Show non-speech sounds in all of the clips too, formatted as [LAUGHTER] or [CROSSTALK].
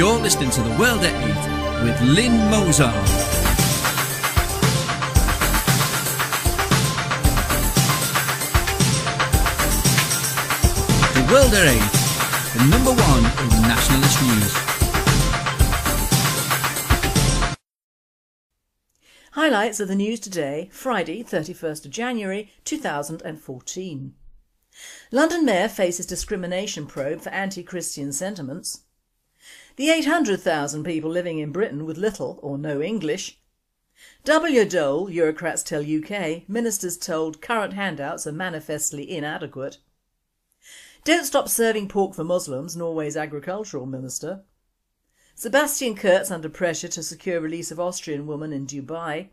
You're listening to The World at 8 with Lynn Mozart. The World at 8, the number one in nationalist news. Highlights of the news today, Friday 31st of January 2014. London Mayor faces discrimination probe for anti-Christian sentiments. The 800,000 people living in Britain with little or no English. W Dole, Eurocrats tell UK, ministers told current handouts are manifestly inadequate. Don't stop serving pork for Muslims, Norway's agricultural minister. Sebastian Kurz under pressure to secure release of Austrian woman in Dubai.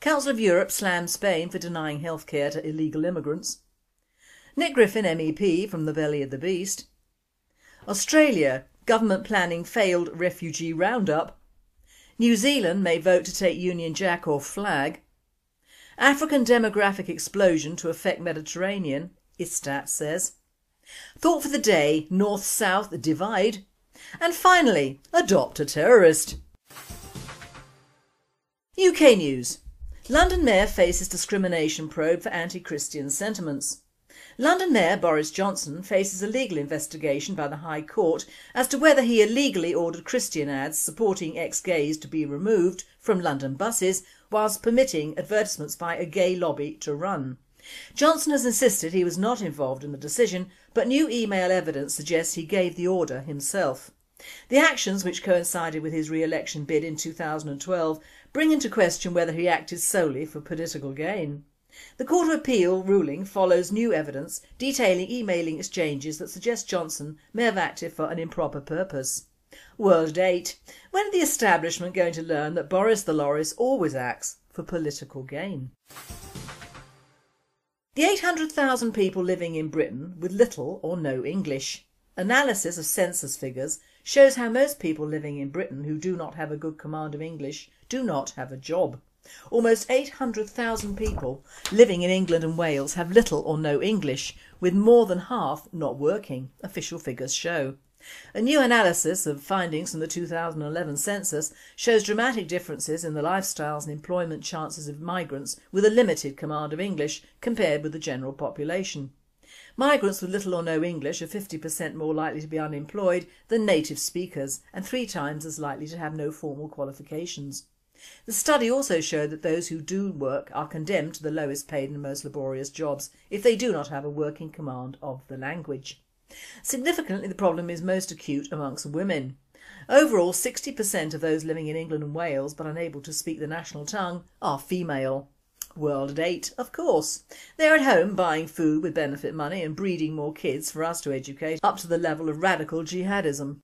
Council of Europe slams Spain for denying health care to illegal immigrants. Nick Griffin MEP from the belly of the beast. Australia, government planning failed refugee roundup. New Zealand may vote to take Union Jack or flag. African demographic explosion to affect Mediterranean, Istat says. Thought for the day, North-South divide. And finally, adopt a terrorist. UK News London Mayor faces discrimination probe for anti-Christian sentiments. London Mayor Boris Johnson faces a legal investigation by the High Court as to whether he illegally ordered Christian ads supporting ex-gays to be removed from London buses whilst permitting advertisements by a gay lobby to run. Johnson has insisted he was not involved in the decision but new email evidence suggests he gave the order himself. The actions, which coincided with his re-election bid in 2012, bring into question whether he acted solely for political gain. The Court of Appeal ruling follows new evidence detailing emailing exchanges that suggest Johnson may have acted for an improper purpose. World at 8. When are the establishment going to learn that Boris the Loris always acts for political gain? The 800,000 people living in Britain with little or no English. Analysis of census figures shows how most people living in Britain who do not have a good command of English do not have a job. Almost 800,000 people living in England and Wales have little or no English, with more than half not working, official figures show. A new analysis of findings from the 2011 census shows dramatic differences in the lifestyles and employment chances of migrants with a limited command of English compared with the general population. Migrants with little or no English are 50% more likely to be unemployed than native speakers and three times as likely to have no formal qualifications. The study also showed that those who do work are condemned to the lowest paid and most laborious jobs if they do not have a working command of the language. Significantly the problem is most acute amongst women. Overall 60% of those living in England and Wales but unable to speak the national tongue are female. World at 8, of course. They're at home buying food with benefit money and breeding more kids for us to educate up to the level of radical jihadism.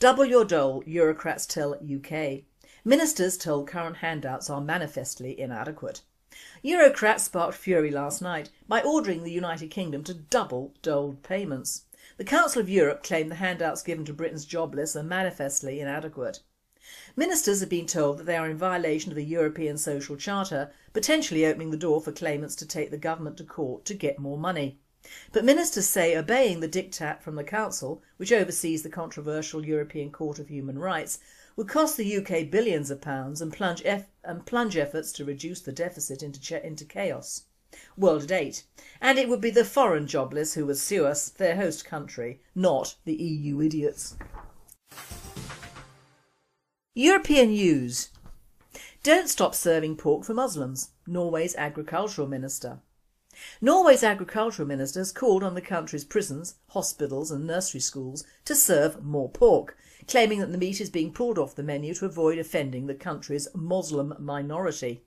Double your dole, Eurocrats tell UK. Ministers told current handouts are manifestly inadequate. Eurocrats sparked fury last night by ordering the United Kingdom to double doled payments. The Council of Europe claimed the handouts given to Britain's jobless are manifestly inadequate. Ministers have been told that they are in violation of the European Social Charter, potentially opening the door for claimants to take the government to court to get more money. But ministers say obeying the diktat from the Council, which oversees the controversial European Court of Human Rights, would cost the UK billions of pounds and plunge, and plunge efforts to reduce the deficit into, into chaos. World at 8. And it would be the foreign jobless who would sue us, their host country, not the EU idiots. European news. Don't stop serving pork for Muslims, Norway's agricultural minister. Norway's agricultural minister has called on the country's prisons, hospitals and nursery schools to serve more pork claiming that the meat is being pulled off the menu to avoid offending the country's Muslim minority.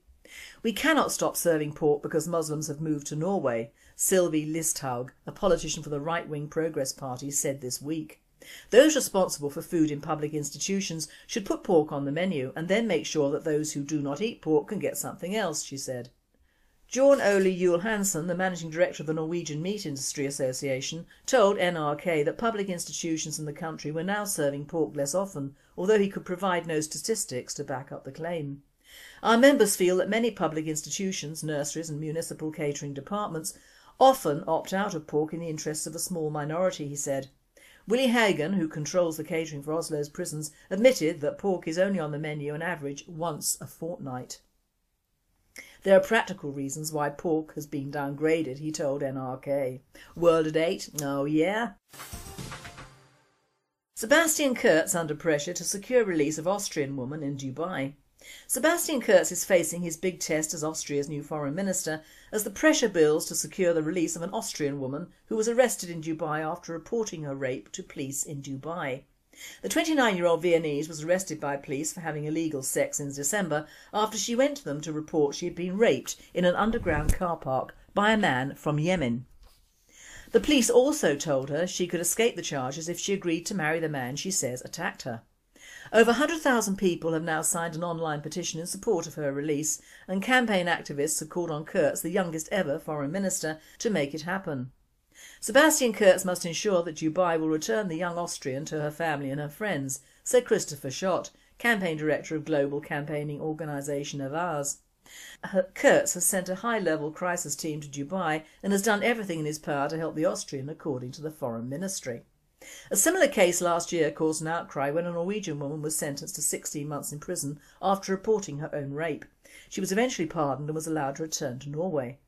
We cannot stop serving pork because Muslims have moved to Norway, Sylvi Listhaug, a politician for the right-wing Progress Party, said this week. Those responsible for food in public institutions should put pork on the menu and then make sure that those who do not eat pork can get something else, she said. Bjorn Ole Juel Hansen, the managing director of the Norwegian Meat Industry Association, told NRK that public institutions in the country were now serving pork less often, although he could provide no statistics to back up the claim. Our members feel that many public institutions, nurseries and municipal catering departments often opt out of pork in the interests of a small minority, he said. Willie Hagen, who controls the catering for Oslo's prisons, admitted that pork is only on the menu on average once a fortnight. There are practical reasons why pork has been downgraded, he told NRK. World at 8? Oh yeah? Sebastian Kurz under pressure to secure release of Austrian woman in Dubai. Sebastian Kurz is facing his big test as Austria's new foreign minister as the pressure builds to secure the release of an Austrian woman who was arrested in Dubai after reporting her rape to police in Dubai. The 29 year old Viennese was arrested by police for having illegal sex in December after she went to them to report she had been raped in an underground car park by a man from Yemen. The police also told her she could escape the charges if she agreed to marry the man she says attacked her. Over 100,000 people have now signed an online petition in support of her release and campaign activists have called on Kurz, the youngest ever foreign minister, to make it happen. Sebastian Kurz must ensure that Dubai will return the young Austrian to her family and her friends, said Christopher Schott, campaign director of global campaigning organisation Avaaz. Kurz has sent a high-level crisis team to Dubai and has done everything in his power to help the Austrian according to the foreign ministry. A similar case last year caused an outcry when a Norwegian woman was sentenced to 16 months in prison after reporting her own rape. She was eventually pardoned and was allowed to return to Norway.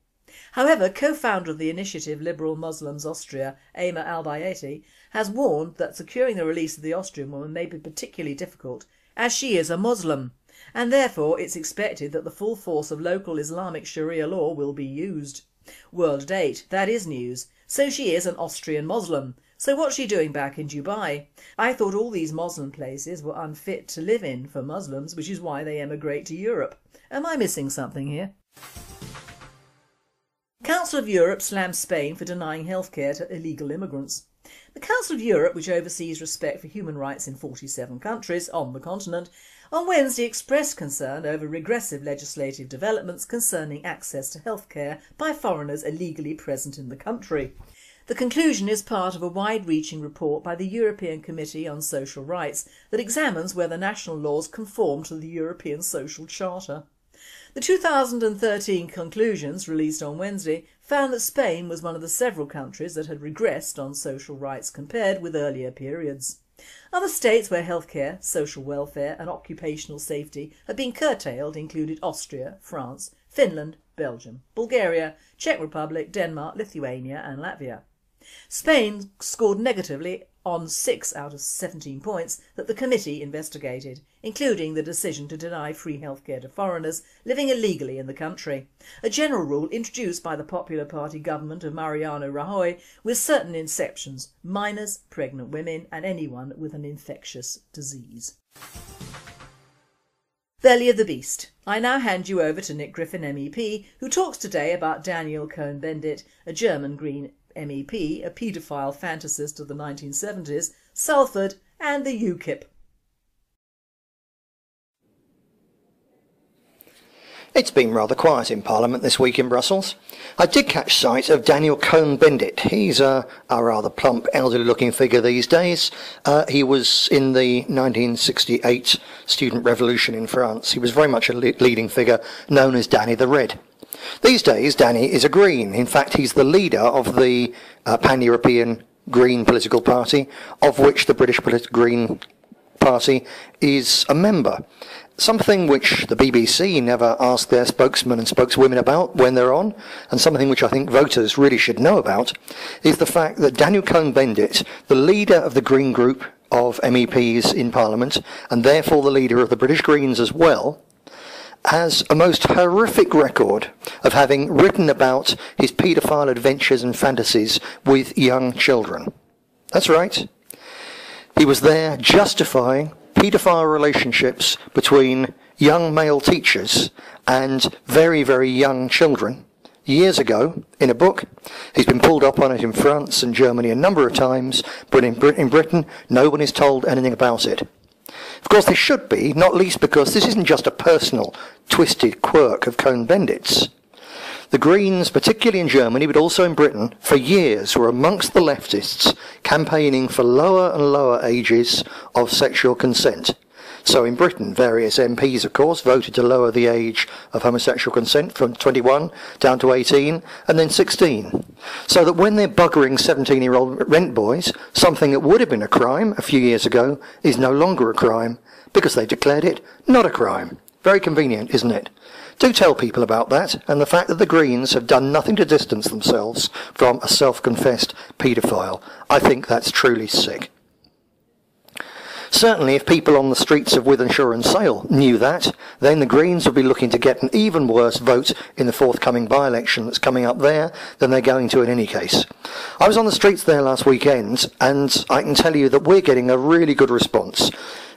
However, co-founder of the initiative Liberal Muslims Austria, Amer Al-Bayati, has warned that securing the release of the Austrian woman may be particularly difficult as she is a Muslim and therefore it's expected that the full force of local Islamic Sharia law will be used. World date, that is news. So she is an Austrian Muslim. So what's she doing back in Dubai? I thought all these Muslim places were unfit to live in for Muslims which is why they emigrate to Europe. Am I missing something here? Council of Europe slams Spain for denying healthcare to illegal immigrants. The Council of Europe, which oversees respect for human rights in 47 countries on the continent, on Wednesday expressed concern over regressive legislative developments concerning access to healthcare by foreigners illegally present in the country. The conclusion is part of a wide-reaching report by the European Committee on Social Rights that examines whether national laws conform to the European Social Charter. The 2013 conclusions, released on Wednesday, found that Spain was one of the several countries that had regressed on social rights compared with earlier periods. Other states where healthcare, social welfare and occupational safety had been curtailed included Austria, France, Finland, Belgium, Bulgaria, Czech Republic, Denmark, Lithuania and Latvia. Spain scored negatively on 6 out of 17 points that the committee investigated, including the decision to deny free healthcare to foreigners living illegally in the country, a general rule introduced by the Popular Party government of Mariano Rajoy with certain exceptions, minors, pregnant women and anyone with an infectious disease. Belly of the Beast. I now hand you over to Nick Griffin MEP who talks today about Daniel Cohn-Bendit, a German Green MEP, a paedophile fantasist of the 1970s, Salford and the UKIP. It's been rather quiet in Parliament this week in Brussels. I did catch sight of Daniel Cohn-Bendit. He's a, a, rather plump, elderly-looking figure these days. Uh, he was in the 1968 student revolution in France. He was very much a le leading figure, known as Danny the Red. These days, Danny is a Green. In fact, he's the leader of the uh, pan-European Green political party, of which the British Green Party is a member. Something which the BBC never ask their spokesmen and spokeswomen about when they're on, and something which I think voters really should know about, is the fact that Daniel Cohn-Bendit, the leader of the Green Group of MEPs in Parliament, and therefore the leader of the British Greens as well, has a most horrific record of having written about his paedophile adventures and fantasies with young children. That's right. He was there justifying paedophile relationships between young male teachers and very, very young children years ago in a book. He's been pulled up on it in France and Germany a number of times, but in, Brit- in Britain, no one is told anything about it. Of course, they should be, not least because this isn't just a personal, twisted quirk of Cohn-Bendit's. The Greens, particularly in Germany, but also in Britain, for years were amongst the leftists campaigning for lower and lower ages of sexual consent. So in Britain, various MPs, of course, voted to lower the age of homosexual consent from 21 down to 18 and then 16. So that when they're buggering 17 year old rent boys, something that would have been a crime a few years ago is no longer a crime because they declared it not a crime. Very convenient, isn't it? Do tell people about that and the fact that the Greens have done nothing to distance themselves from a self-confessed paedophile. I think that's truly sick. Certainly, if people on the streets of Wythenshawe and Sale knew that, then the Greens would be looking to get an even worse vote in the forthcoming by-election that's coming up there than they're going to in any case. I was on the streets there last weekend, and I can tell you that we're getting a really good response.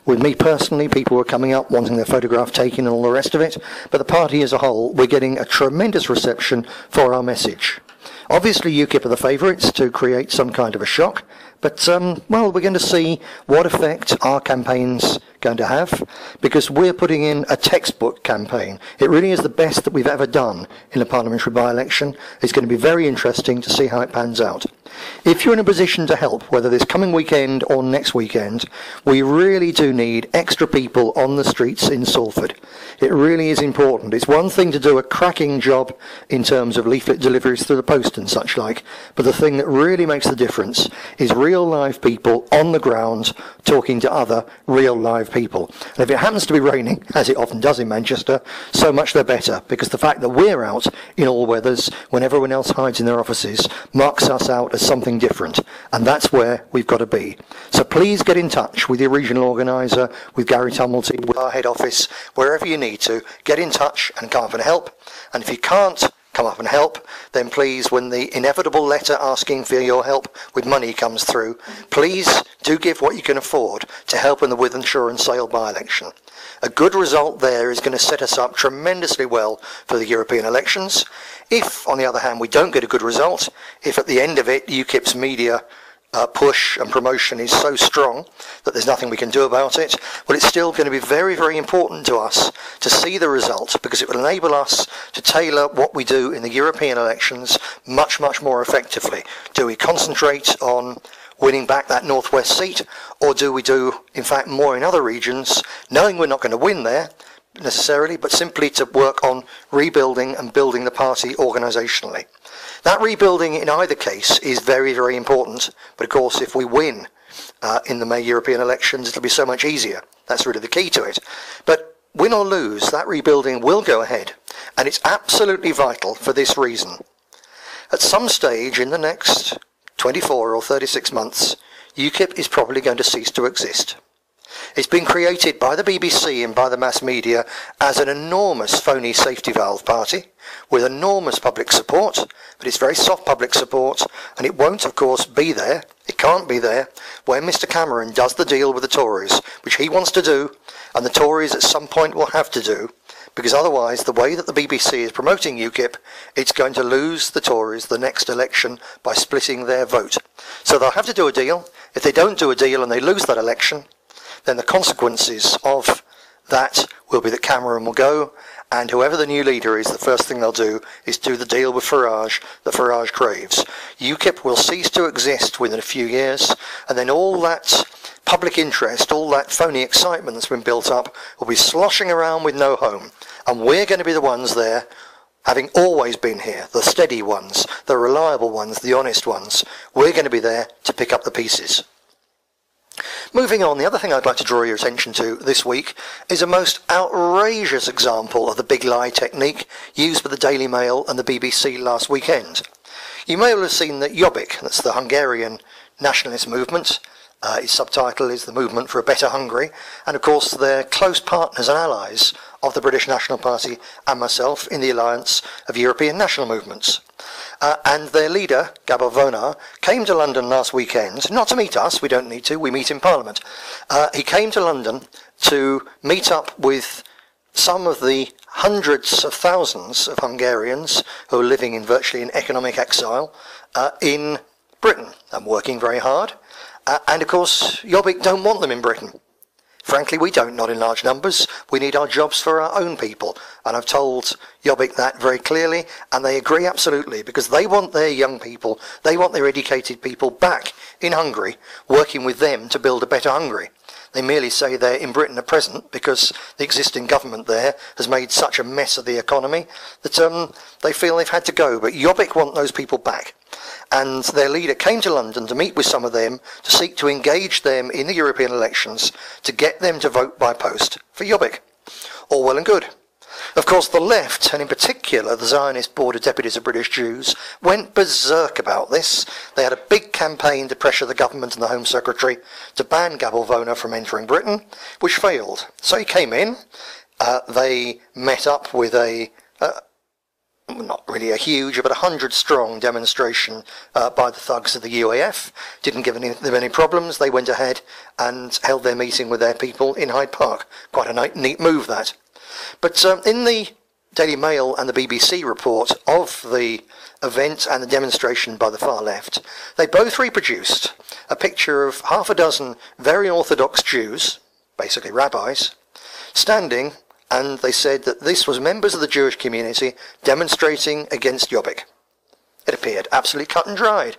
With me personally, people were coming up wanting their photograph taken and all the rest of it, but the party as a whole, we're getting a tremendous reception for our message. Obviously, UKIP are the favourites to create some kind of a shock, but, um, well, we're going to see what effect our campaign's going to have because we're putting in a textbook campaign. It really is the best that we've ever done in a parliamentary by-election. It's going to be very interesting to see how it pans out. If you're in a position to help, whether this coming weekend or next weekend, we really do need extra people on the streets in Salford. It really is important. It's one thing to do a cracking job in terms of leaflet deliveries through the post and such like, but the thing that really makes the difference is real live people on the ground talking to other real live people. And if it happens to be raining, as it often does in Manchester, so much the better, because the fact that we're out in all weathers when everyone else hides in their offices marks us out as something different, and that's where we've got to be. So please get in touch with your regional organiser, with Gary Tumilty, with our head office, wherever you need to. Get in touch and come up and help. And if you can't come up and help, then please, when the inevitable letter asking for your help with money comes through, please do give what you can afford to help in the Wythenshawe and Sale by-election. A good result there is going to set us up tremendously well for the European elections. If, on the other hand, we don't get a good result, if at the end of it UKIP's media uh, push and promotion is so strong that there's nothing we can do about it, well, it's still going to be very, very important to us to see the result because it will enable us to tailor what we do in the European elections much, much more effectively. Do we concentrate on winning back that northwest seat, or do we do, in fact, more in other regions, knowing we're not going to win there necessarily, but simply to work on rebuilding and building the party organisationally? That rebuilding in either case is very, very important. But of course, if we win uh, in the May European elections, it'll be so much easier. That's really the key to it. But win or lose, that rebuilding will go ahead. And it's absolutely vital for this reason. At some stage in the next 24 or 36 months, UKIP is probably going to cease to exist. It's been created by the BBC and by the mass media as an enormous phony safety valve party with enormous public support, but it's very soft public support, and it won't, of course, be there. It can't be there when Mr Cameron does the deal with the Tories, which he wants to do, and the Tories at some point will have to do, because otherwise, the way that the BBC is promoting UKIP, it's going to lose the Tories the next election by splitting their vote. So they'll have to do a deal. If they don't do a deal and they lose that election, then the consequences of that will be that Cameron will go, and whoever the new leader is, the first thing they'll do is do the deal with Farage that Farage craves. UKIP will cease to exist within a few years, and then all that public interest, all that phony excitement that's been built up, will be sloshing around with no home. And we're going to be the ones there, having always been here, the steady ones, the reliable ones, the honest ones. We're going to be there to pick up the pieces. Moving on, the other thing I'd like to draw your attention to this week is a most outrageous example of the big lie technique used by the Daily Mail and the BBC last weekend. You may well have seen that Jobbik, that's the Hungarian nationalist movement, uh, its subtitle is The Movement for a Better Hungary, and of course they're close partners and allies of the British National Party and myself in the alliance of European national movements. Uh, and their leader, Gabor Vona, came to London last weekend, not to meet us, we don't need to, we meet in Parliament. Uh, he came to London to meet up with some of the hundreds of thousands of Hungarians who are living in virtually in economic exile uh, in Britain and working very hard. Uh, and of course, Jobbik don't want them in Britain. Frankly, we don't, not in large numbers. We need our jobs for our own people. And I've told Jobbik that very clearly, and they agree absolutely, because they want their young people, they want their educated people back in Hungary, working with them to build a better Hungary. They merely say they're in Britain at present because the existing government there has made such a mess of the economy that um, they feel they've had to go. But Jobbik want those people back. And their leader came to London to meet with some of them to seek to engage them in the European elections to get them to vote by post for Jobbik. All well and good. Of course, the left, and in particular the Zionist Board of Deputies of British Jews, went berserk about this. They had a big campaign to pressure the government and the Home Secretary to ban Gabor Vona from entering Britain, which failed. So he came in. Uh, they met up with a, uh, not really a huge, but a hundred strong demonstration uh, by the thugs of the UAF. Didn't give any, them any problems. They went ahead and held their meeting with their people in Hyde Park. Quite a neat move, that. But um, in the Daily Mail and the BBC report of the event and the demonstration by the far left, they both reproduced a picture of half a dozen very orthodox Jews, basically rabbis, standing, and they said that this was members of the Jewish community demonstrating against Jobbik. It appeared absolutely cut and dried,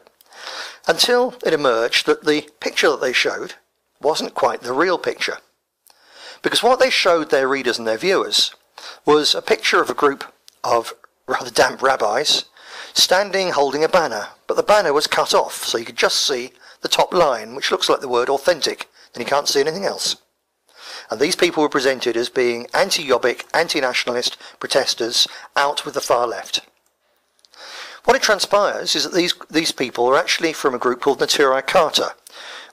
until it emerged that the picture that they showed wasn't quite the real picture. Because what they showed their readers and their viewers was a picture of a group of rather damp rabbis standing holding a banner, but the banner was cut off, so you could just see the top line, which looks like the word authentic, and you can't see anything else. And these people were presented as being anti-Jobbik, anti-nationalist protesters out with the far left. What it transpires is that these, these people are actually from a group called Neturei Karta,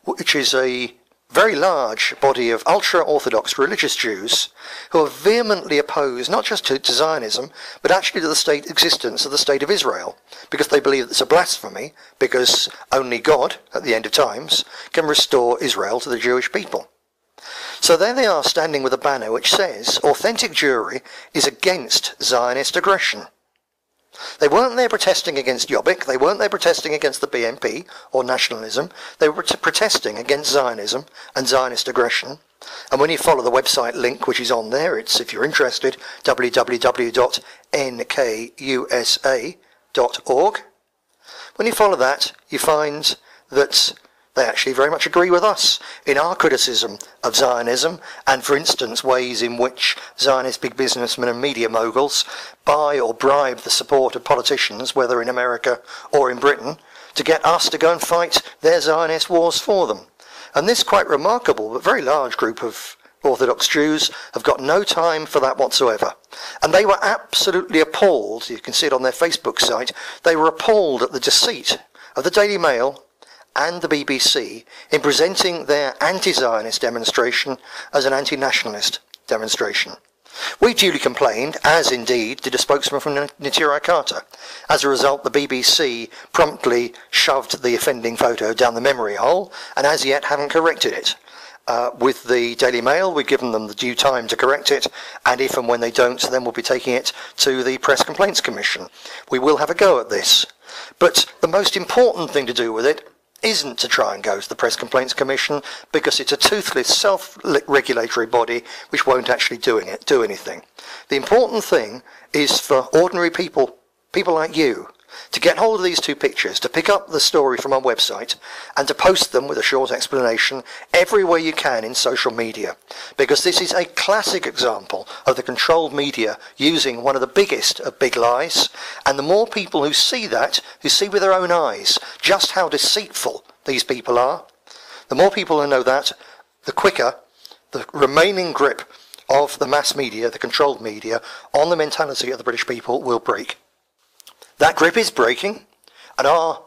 which is a very large body of ultra-Orthodox religious Jews who are vehemently opposed not just to, to, Zionism, but actually to the state existence of the state of Israel, because they believe it's a blasphemy, because only God, at the end of times, can restore Israel to the Jewish people. So there they are standing with a banner which says, authentic Jewry is against Zionist aggression. They weren't there protesting against Jobbik, they weren't there protesting against the BNP or nationalism, they were protesting against Zionism and Zionist aggression. And when you follow the website link, which is on there, it's, if you're interested, www.nkusa.org. When you follow that, you find that they actually very much agree with us in our criticism of Zionism and, for instance, ways in which Zionist big businessmen and media moguls buy or bribe the support of politicians, whether in America or in Britain, to get us to go and fight their Zionist wars for them. And this quite remarkable but very large group of Orthodox Jews have got no time for that whatsoever. And they were absolutely appalled, you can see it on their Facebook site, they were appalled at the deceit of the Daily Mail and the BBC in presenting their anti-Zionist demonstration as an anti-nationalist demonstration. We duly complained, as indeed did a spokesman from Neturei Karta. As a result, the BBC promptly shoved the offending photo down the memory hole, and as yet haven't corrected it. Uh, with the Daily Mail, we've given them the due time to correct it, and if and when they don't, then we'll be taking it to the Press Complaints Commission. We will have a go at this. But the most important thing to do with it isn't to try and go to the Press Complaints Commission because it's a toothless self-regulatory body which won't actually doing it, do anything. The important thing is for ordinary people, people like you, to get hold of these two pictures, to pick up the story from our website, and to post them with a short explanation everywhere you can in social media. Because this is a classic example of the controlled media using one of the biggest of big lies, and the more people who see that, who see with their own eyes just how deceitful these people are, the more people who know that, the quicker the remaining grip of the mass media, the controlled media, on the mentality of the British people will break. That grip is breaking, and our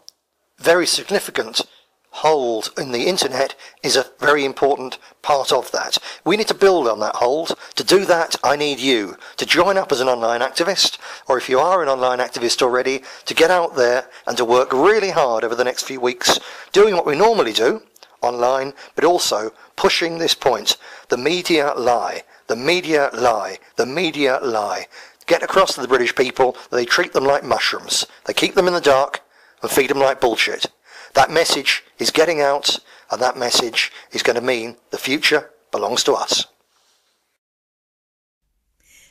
very significant hold in the internet is a very important part of that. We need to build on that hold. To do that, I need you to join up as an online activist, or if you are an online activist already, to get out there and to work really hard over the next few weeks, doing what we normally do online, but also pushing this point. The media lie. The media lie. The media lie get across to the British people that they treat them like mushrooms. They keep them in the dark and feed them like bullshit. That message is getting out, and that message is going to mean the future belongs to us.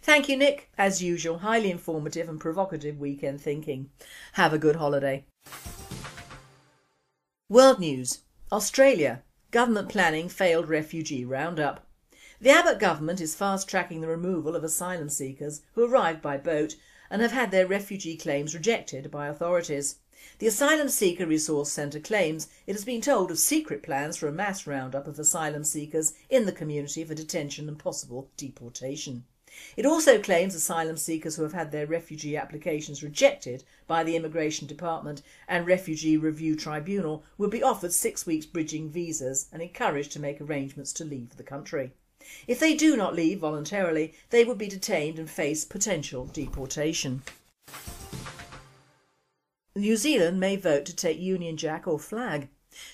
Thank you, Nick. As usual, highly informative and provocative weekend thinking. Have a good holiday. World News Australia Government planning failed refugee roundup. The Abbott government is fast tracking the removal of asylum seekers who arrived by boat and have had their refugee claims rejected by authorities. The Asylum Seeker Resource Centre claims it has been told of secret plans for a mass roundup of asylum seekers in the community for detention and possible deportation. It also claims asylum seekers who have had their refugee applications rejected by the Immigration Department and Refugee Review Tribunal will be offered six weeks bridging visas and encouraged to make arrangements to leave the country. If they do not leave voluntarily, they would be detained and face potential deportation. New Zealand may vote to take Union Jack or flag.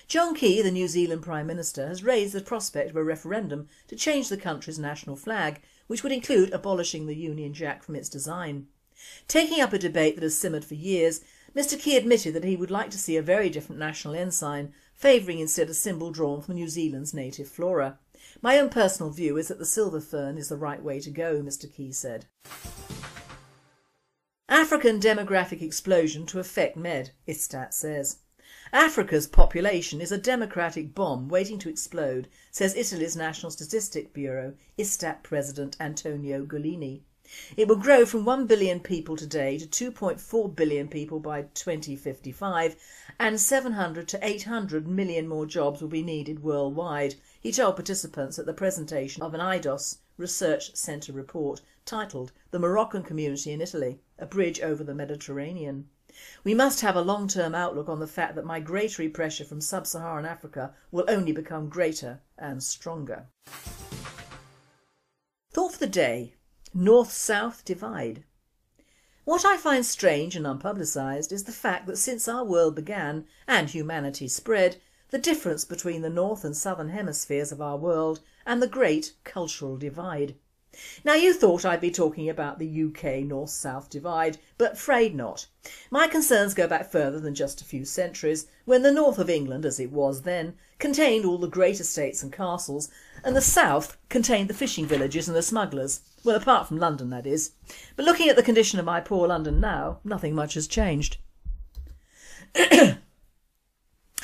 John Key, the New Zealand Prime Minister, has raised the prospect of a referendum to change the country's national flag which would include abolishing the Union Jack from its design. Taking up a debate that has simmered for years, Mr Key admitted that he would like to see a very different national ensign, favouring instead a symbol drawn from New Zealand's native flora. My own personal view is that the silver fern is the right way to go, Mr Key said. African demographic explosion to affect Med, Istat says. Africa's population is a democratic bomb waiting to explode, says Italy's National Statistic Bureau Istat President Antonio Golini. It will grow from 1 billion people today to 2.4 billion people by 2055 and 700 to 800 million more jobs will be needed worldwide, he told participants at the presentation of an IDOS Research Centre report titled The Moroccan Community in Italy, a Bridge over the Mediterranean. We must have a long-term outlook on the fact that migratory pressure from sub-Saharan Africa will only become greater and stronger. Thought for the day, North-South divide. What I find strange and unpublicised is the fact that since our world began and humanity spread, the difference between the north and southern hemispheres of our world and the great cultural divide. Now you thought I'd be talking about the UK north-south divide, but afraid not. My concerns go back further than just a few centuries, when the north of England, as it was then, contained all the great estates and castles, and the south contained the fishing villages and the smugglers, well apart from London that is. But looking at the condition of my poor London now, nothing much has changed. [CLEARS THROAT]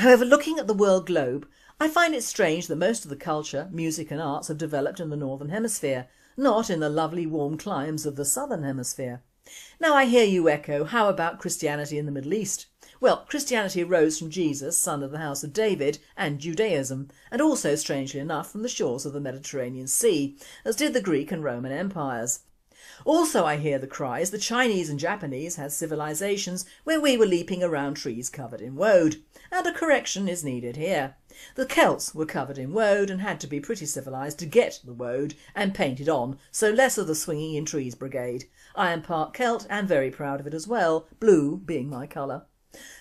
However, looking at the world globe, I find it strange that most of the culture, music and arts have developed in the northern hemisphere, not in the lovely warm climes of the southern hemisphere. Now I hear you echo, how about Christianity in the Middle East? Well, Christianity arose from Jesus, son of the house of David, and Judaism, and also, strangely enough, from the shores of the Mediterranean Sea, as did the Greek and Roman empires. Also I hear the cries the Chinese and Japanese had civilizations where we were leaping around trees covered in woad, and a correction is needed here. The Celts were covered in woad and had to be pretty civilised to get the woad and painted on, so less of the swinging in trees brigade. I am part Celt and very proud of it as well, blue being my colour.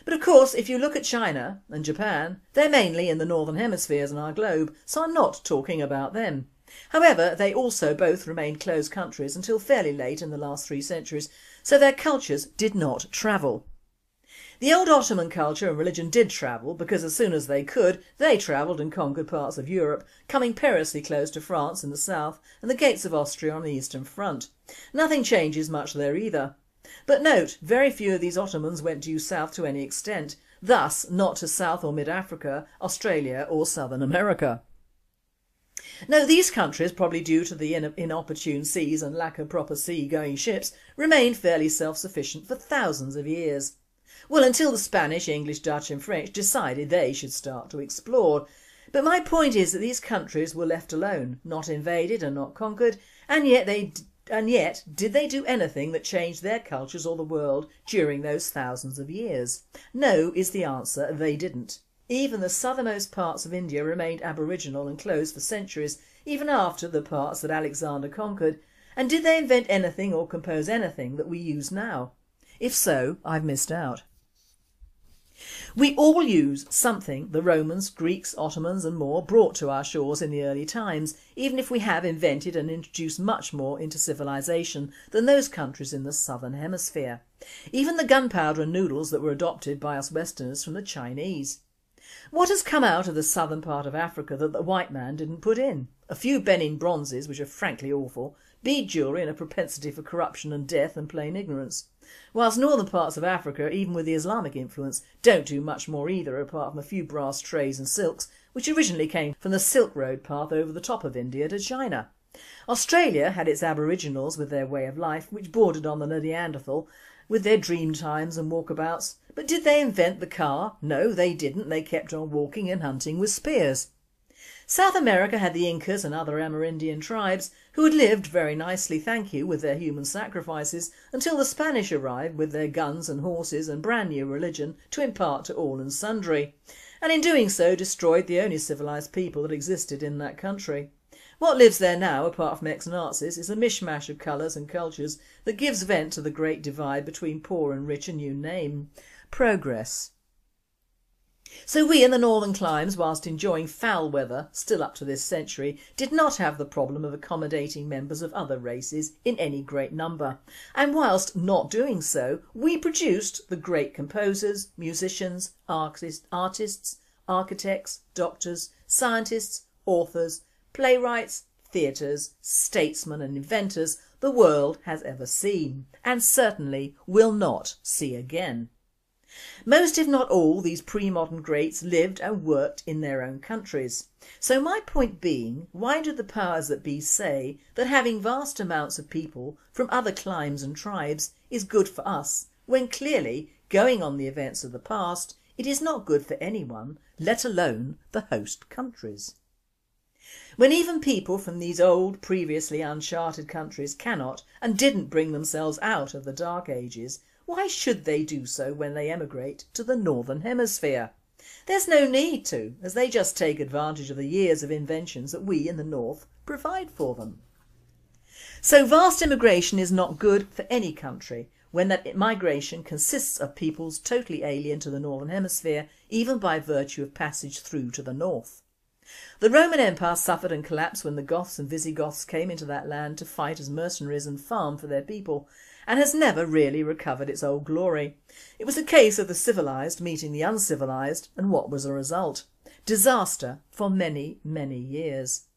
But of course if you look at China and Japan, they're mainly in the northern hemispheres on our globe, so I'm not talking about them. However, they also both remained closed countries until fairly late in the last three centuries, so their cultures did not travel. The old Ottoman culture and religion did travel because as soon as they could, they travelled and conquered parts of Europe, coming perilously close to France in the south and the gates of Austria on the eastern front. Nothing changes much there either. But note, very few of these Ottomans went due south to any extent, thus not to South or Mid-Africa, Australia or Southern America. No, these countries, probably due to the inopportune seas and lack of proper sea-going ships, remained fairly self-sufficient for thousands of years. Well, until the Spanish, English, Dutch and French decided they should start to explore. But my point is that these countries were left alone, not invaded and not conquered, and yet they and yet did they do anything that changed their cultures or the world during those thousands of years? No is the answer, they didn't. Even the southernmost parts of India remained aboriginal and closed for centuries, even after the parts that Alexander conquered. And did they invent anything or compose anything that we use now? If so, I've missed out. We all use something the Romans, Greeks, Ottomans and more brought to our shores in the early times, even if we have invented and introduced much more into civilisation than those countries in the southern hemisphere. Even the gunpowder and noodles that were adopted by us westerners from the Chinese. What has come out of the southern part of Africa that the white man didn't put in? A few Benin bronzes, which are frankly awful, bead jewellery and a propensity for corruption and death and plain ignorance. Whilst northern parts of Africa, even with the Islamic influence, don't do much more either apart from a few brass trays and silks which originally came from the Silk Road path over the top of India to China. Australia had its aboriginals with their way of life which bordered on the Neanderthal with their dream times and walkabouts, but did they invent the car? No they didn't, they kept on walking and hunting with spears. South America had the Incas and other Amerindian tribes who had lived very nicely thank you with their human sacrifices until the Spanish arrived with their guns and horses and brand new religion to impart to all and sundry and in doing so destroyed the only civilised people that existed in that country. What lives there now apart from ex-Nazis is a mishmash of colours and cultures that gives vent to the great divide between poor and rich and you name. Progress. So we in the northern climes, whilst enjoying foul weather still up to this century, did not have the problem of accommodating members of other races in any great number. And whilst not doing so, we produced the great composers, musicians, artists, architects, doctors, scientists, authors, playwrights, theatres, statesmen and inventors the world has ever seen and certainly will not see again. Most if not all these pre-modern greats lived and worked in their own countries. So my point being, why do the powers that be say that having vast amounts of people from other climes and tribes is good for us, when clearly, going on the events of the past, it is not good for anyone, let alone the host countries. When even people from these old, previously uncharted countries cannot and didn't bring themselves out of the dark ages why should they do so when they emigrate to the Northern Hemisphere? There's no need to, as they just take advantage of the years of inventions that we in the North provide for them. So vast immigration is not good for any country when that migration consists of peoples totally alien to the Northern Hemisphere even by virtue of passage through to the North. The Roman Empire suffered and collapsed when the Goths and Visigoths came into that land to fight as mercenaries and farm for their people and has never really recovered its old glory. It was a case of the civilised meeting the uncivilised and what was the result? Disaster for many, many years.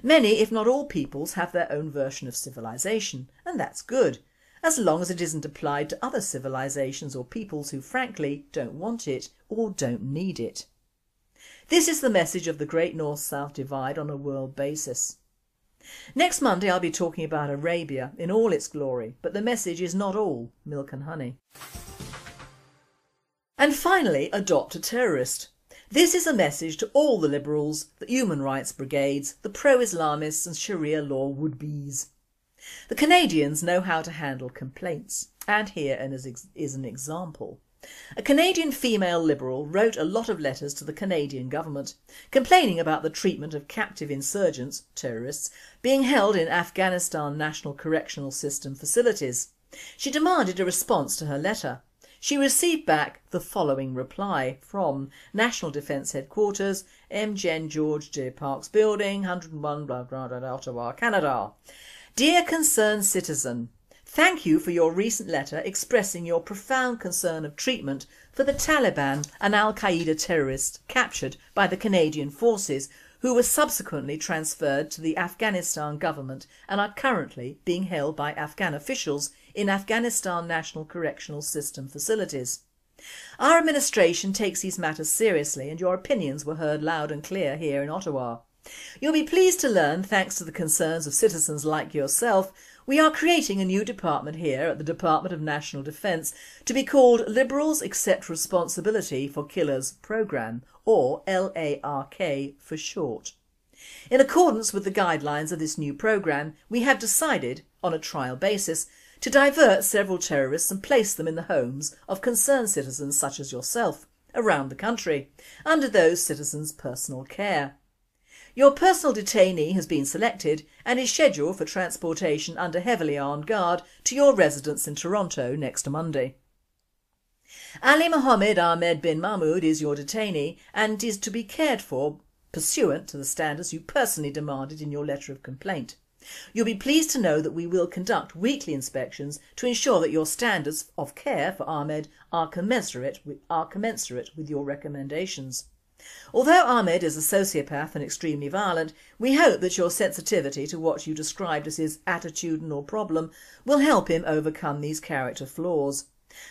Many, if not all peoples have their own version of civilisation and that's good, as long as it isn't applied to other civilisations or peoples who frankly don't want it or don't need it. This is the message of the Great North-South Divide on a world basis. Next Monday I'll be talking about Arabia in all its glory, but the message is not all milk and honey. And finally, adopt a terrorist. This is a message to all the liberals, the human rights brigades, the pro-Islamists and Sharia law would-bes. The Canadians know how to handle complaints and here is an example. A Canadian female Liberal wrote a lot of letters to the Canadian government, complaining about the treatment of captive insurgents, terrorists, being held in Afghanistan National Correctional System facilities. She demanded a response to her letter. She received back the following reply from National Defence Headquarters, MGen George J Pearkes Building, 101 blah blah blah Ottawa, Canada. Dear concerned citizen, Thank you for your recent letter expressing your profound concern of treatment for the Taliban and Al-Qaeda terrorists captured by the Canadian forces who were subsequently transferred to the Afghanistan government and are currently being held by Afghan officials in Afghanistan National Correctional System facilities. Our administration takes these matters seriously and your opinions were heard loud and clear here in Ottawa. You'll be pleased to learn, thanks to the concerns of citizens like yourself, we are creating a new department here at the Department of National Defence to be called Liberals Accept Responsibility for Killers Programme or LARK for short. In accordance with the guidelines of this new programme we have decided, on a trial basis, to divert several terrorists and place them in the homes of concerned citizens such as yourself around the country under those citizens' personal care. Your personal detainee has been selected and is scheduled for transportation under heavily armed guard to your residence in Toronto next Monday. Ali Mohammed Ahmed bin Mahmoud is your detainee and is to be cared for pursuant to the standards you personally demanded in your letter of complaint. You'll be pleased to know that we will conduct weekly inspections to ensure that your standards of care for Ahmed are commensurate with, are commensurate with your recommendations. Although Ahmed is a sociopath and extremely violent, we hope that your sensitivity to what you described as his attitudinal problem will help him overcome these character flaws.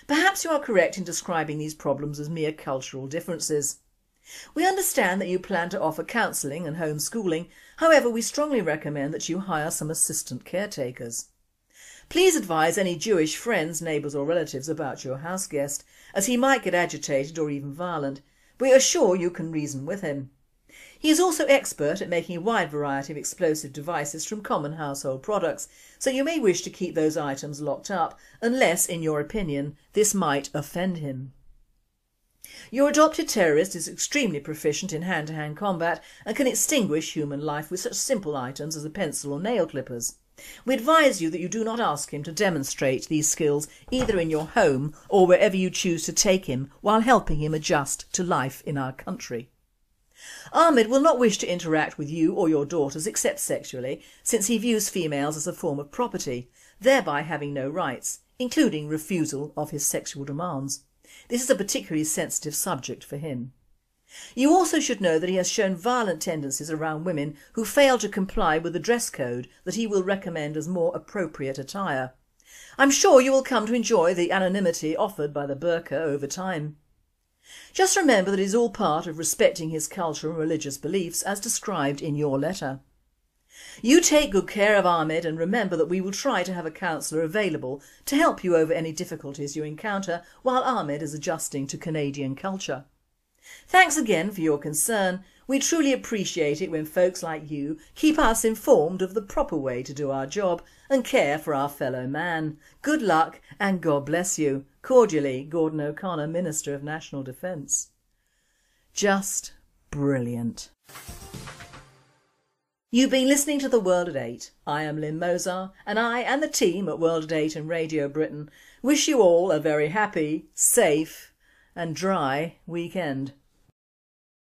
Perhaps you are correct in describing these problems as mere cultural differences. We understand that you plan to offer counselling and homeschooling, however we strongly recommend that you hire some assistant caretakers. Please advise any Jewish friends, neighbours or relatives about your house guest as he might get agitated or even violent. We are sure you can reason with him. He is also expert at making a wide variety of explosive devices from common household products, so you may wish to keep those items locked up unless, in your opinion, this might offend him. Your adopted terrorist is extremely proficient in hand-to-hand -hand combat and can extinguish human life with such simple items as a pencil or nail clippers. We advise you that you do not ask him to demonstrate these skills either in your home or wherever you choose to take him while helping him adjust to life in our country. Ahmed will not wish to interact with you or your daughters except sexually since he views females as a form of property, thereby having no rights, including refusal of his sexual demands. This is a particularly sensitive subject for him. You also should know that he has shown violent tendencies around women who fail to comply with the dress code that he will recommend as more appropriate attire. I'm sure you will come to enjoy the anonymity offered by the burqa over time. Just remember that it is all part of respecting his culture and religious beliefs as described in your letter. You take good care of Ahmed and remember that we will try to have a counsellor available to help you over any difficulties you encounter while Ahmed is adjusting to Canadian culture. Thanks again for your concern. We truly appreciate it when folks like you keep us informed of the proper way to do our job and care for our fellow man. Good luck and God bless you. Cordially, Gordon O'Connor, Minister of National Defence. Just brilliant. You've been listening to The World at 8. I am Lynn Mozar and I and the team at World at 8 and Radio Britain wish you all a very happy, safe and dry weekend.